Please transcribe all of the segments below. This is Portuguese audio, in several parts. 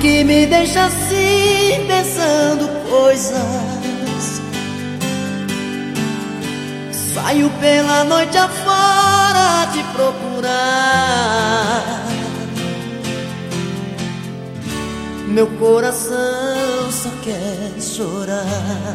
que me deixa assim pensando coisas. Saio pela noite afora te procurar. Meu coração só quer chorar.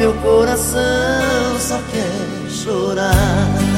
Meu coração só quer chorar.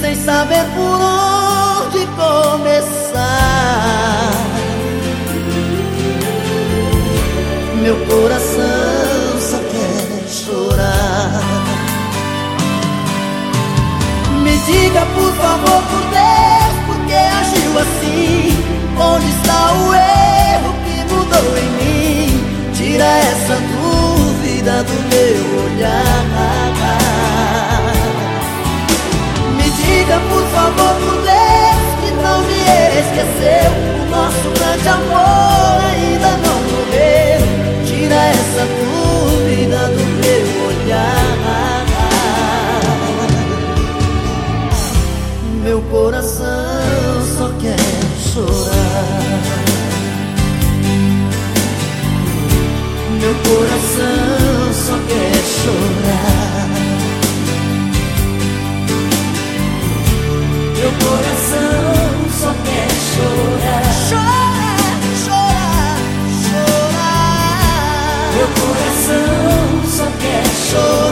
Sem saber por onde começar. Meu coração só quer chorar. Me diga, por favor, por Deus, por que agiu assim? Onde está o erro que mudou em mim? Tira essa dúvida do meu louvor por Deus que não me esqueceu. O nosso grande amor ainda não morreu. Tira essa dúvida do meu olhar. Meu coração só quer chorar. Meu coração só quer chorar. soul.